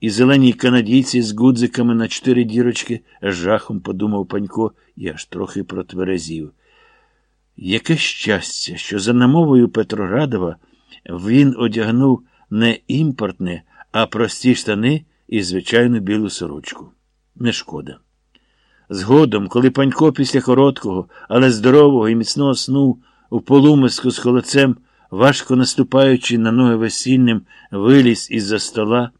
і зелені канадійці з гудзиками на чотири дірочки, жахом подумав панько і аж трохи протверезів. Яке щастя, що за намовою Петроградова він одягнув не імпортне, а прості штани і звичайну білу сорочку. Не шкода. Згодом, коли панько після короткого, але здорового і міцного сну у полумиску з холодцем, важко наступаючи на ноги весільним, виліз із-за стола,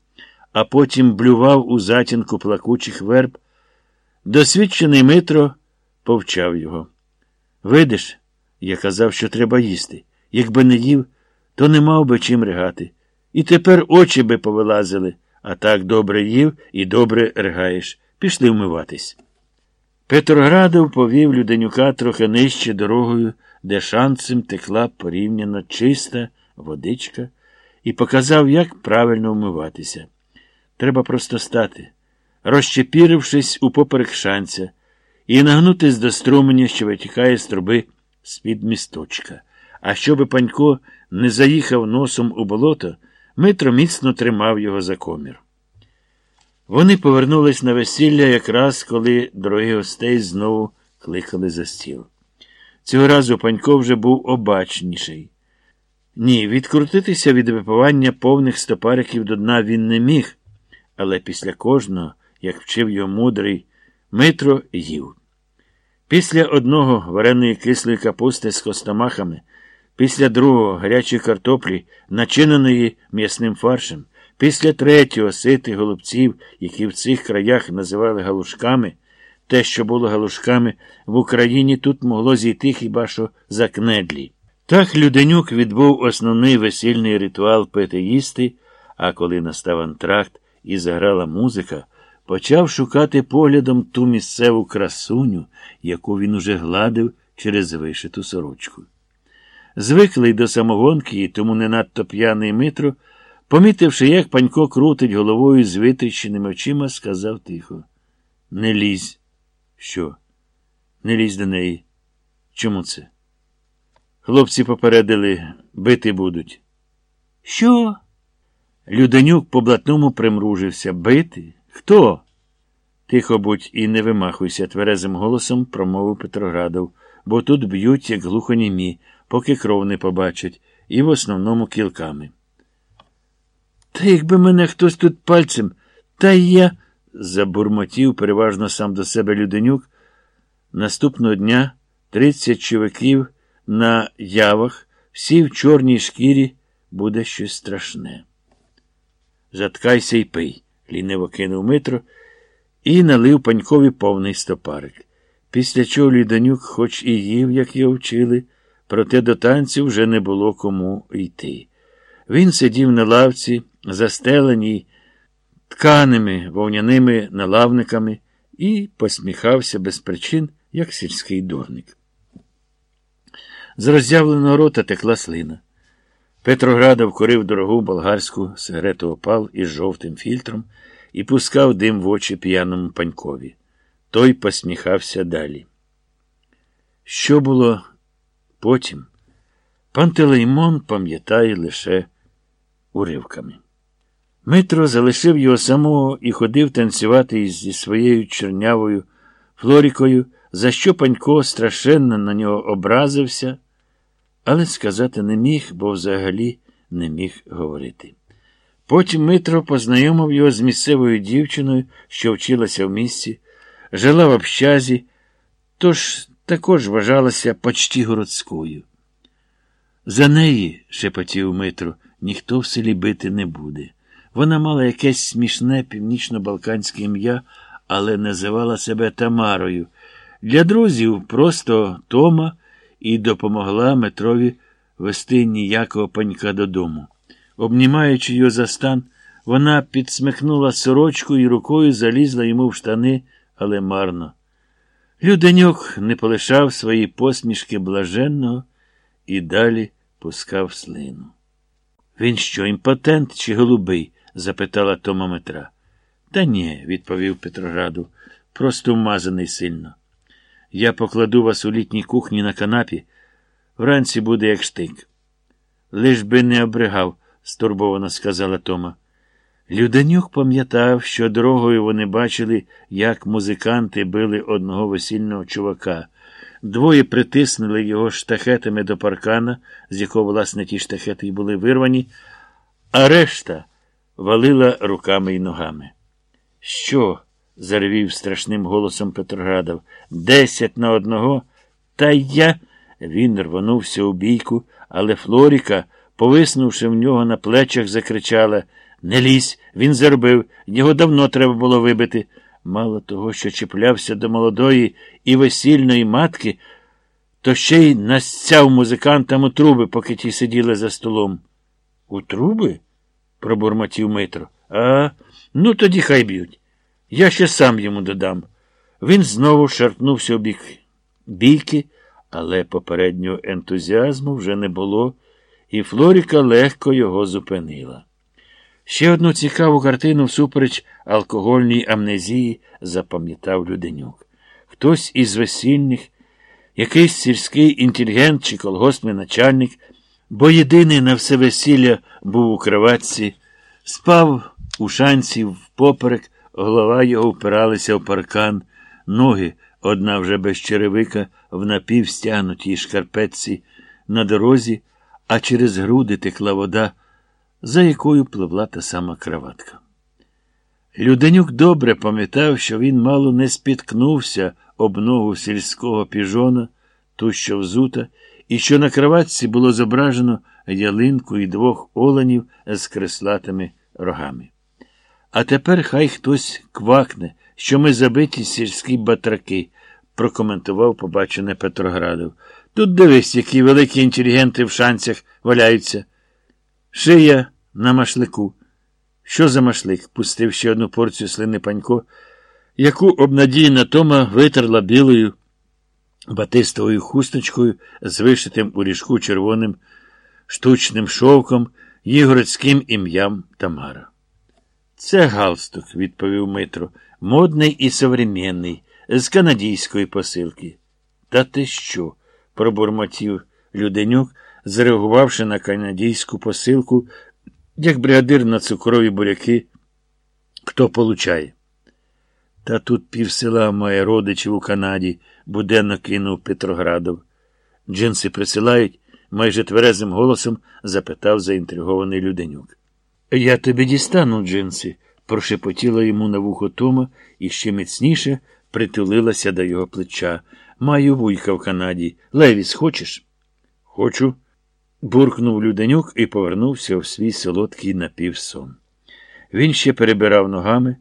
а потім блював у затінку плакучих верб, досвідчений Митро повчав його. Видиш, я казав, що треба їсти. Якби не їв, то не мав би чим ригати. І тепер очі би повилазили, а так добре їв і добре ригаєш. Пішли вмиватись. Петроградов повів Люденюка трохи нижче дорогою, де шанцем текла порівняно чиста водичка, і показав, як правильно вмиватися. Треба просто стати, розчепірившись упоперек шанця, і нагнутись до струменя, що витікає з труби з-під місточка. А щоби панько не заїхав носом у болото, Митро міцно тримав його за комір. Вони повернулись на весілля якраз коли дорогі гостей знову кликали за стіл. Цього разу панько вже був обачніший. Ні, відкрутитися від випивання повних стопариків до дна він не міг, але після кожного, як вчив його мудрий, Митро їв. Після одного вареної кислої капусти з костомахами, після другого гарячої картоплі, начиненої м'ясним фаршем, після третього ситих голубців, які в цих краях називали галушками, те, що було галушками, в Україні тут могло зійти хіба що за кнедлі. Так Люденюк відбув основний весільний ритуал пити їсти, а коли настав антракт і заграла музика, почав шукати поглядом ту місцеву красуню, яку він уже гладив через вишиту сорочку. Звиклий до самогонки і тому не надто п'яний Митро, помітивши, як панько крутить головою з витріщеними очима, сказав тихо Не лізь. Що? Не лізь до неї. Чому це? Хлопці попередили, бити будуть. Що? Люденюк по блатному примружився. Бити? Хто? Тихо будь і не вимахуйся, тверезим голосом промовив Петроградов, бо тут б'ють, як глухонімі, поки кров не побачать, і в основному кілками. Та якби мене хтось тут пальцем, та я. забурмотів переважно сам до себе Люденюк. Наступного дня тридцять чоловіків на явах, всі в чорній шкірі, буде щось страшне. Заткайся й пий, ліниво кинув Митро і налив панькові повний стопарик. Після чого Лідонюк, хоч і їв, як його вчили, проте до танців вже не було кому йти. Він сидів на лавці, застеленій тканими вовняними налавниками, і посміхався без причин, як сільський дурник. З роззявленого рота текла слина. Петроградов курив дорогу болгарську сигарету опал із жовтим фільтром і пускав дим в очі п'яному панькові. Той посміхався далі. Що було потім? Пантелеймон пам'ятає лише уривками. Митро залишив його самого і ходив танцювати зі своєю чернявою Флорікою, за що панько страшенно на нього образився, але сказати не міг, бо взагалі не міг говорити. Потім Митро познайомив його з місцевою дівчиною, що вчилася в місті, жила в общазі, тож також вважалася почті городською. За неї, шепотів Митро, ніхто в селі бити не буде. Вона мала якесь смішне північно-балканське ім'я, але називала себе Тамарою. Для друзів просто Тома і допомогла Метрові вести ніякого панька додому. Обнімаючи його за стан, вона підсмихнула сорочку і рукою залізла йому в штани, але марно. Люденьок не полишав свої посмішки блаженного і далі пускав слину. Він що, імпотент чи голубий? запитала Тома Метра. Та ні, відповів Петрограду, просто вмазаний сильно. Я покладу вас у літній кухні на канапі. Вранці буде як штик. Лиш би не обригав, стурбовано сказала Тома. Люденюк пам'ятав, що дорогою вони бачили, як музиканти били одного весільного чувака. Двоє притиснули його штахетами до паркана, з якого, власне, ті штахети й були вирвані, а решта валила руками й ногами. Що? Заревів страшним голосом Петроградов. Десять на одного? Та я. Він рвонувся у бійку, але Флоріка, повиснувши в нього на плечах, закричала Не лізь, він заробив, його давно треба було вибити. Мало того, що чіплявся до молодої і весільної матки, то ще й настяв музикантам у труби, поки ті сиділи за столом. У труби? пробурмотів Митро. А, ну тоді хай б'ють. Я ще сам йому додам. Він знову шарпнувся у бік бійки, але попереднього ентузіазму вже не було, і Флоріка легко його зупинила. Ще одну цікаву картину всупереч алкогольній амнезії запам'ятав Люденюк. Хтось із весільних, якийсь сільський інтелігент чи колгоспний начальник, бо єдиний на все весілля був у кроватці, спав у шанці впоперек, голова його впиралася в паркан, ноги, одна вже без черевика, в напівстягнутій шкарпетці, на дорозі, а через груди текла вода, за якою пливла та сама краватка. Люденюк добре пам'ятав, що він мало не спіткнувся об ногу сільського піжона, ту, що взута, і що на кроватці було зображено ялинку і двох оленів з креслатими рогами. А тепер хай хтось квакне, що ми забиті сільські батраки, прокоментував побачене Петроградов. Тут дивись, які великі інтелігенти в шанцях валяються. Шия на машлику. Що за машлик? пустив ще одну порцію слини панько, яку обнадійна Тома витерла білою батистовою хусточкою з вишитим у ріжку червоним штучним шовком і городським ім'ям Тамара. Це галстук, відповів Митро, модний і современний, з канадійської посилки. Та ти що? пробурмотів Люденюк, зреагувавши на канадійську посилку, як бригадир на цукрові буряки, хто получає. Та тут пів села має родичів у Канаді, буденно кинув Петроградов. Джинси присилають, майже тверезим голосом запитав заінтригований Люденюк. Я тобі дістану, джинси, прошепотіла йому на вухо Тома і ще міцніше притулилася до його плеча. Маю вуйка в Канаді. Левіс, хочеш? Хочу. буркнув Люденюк і повернувся в свій солодкий напівсон. Він ще перебирав ногами.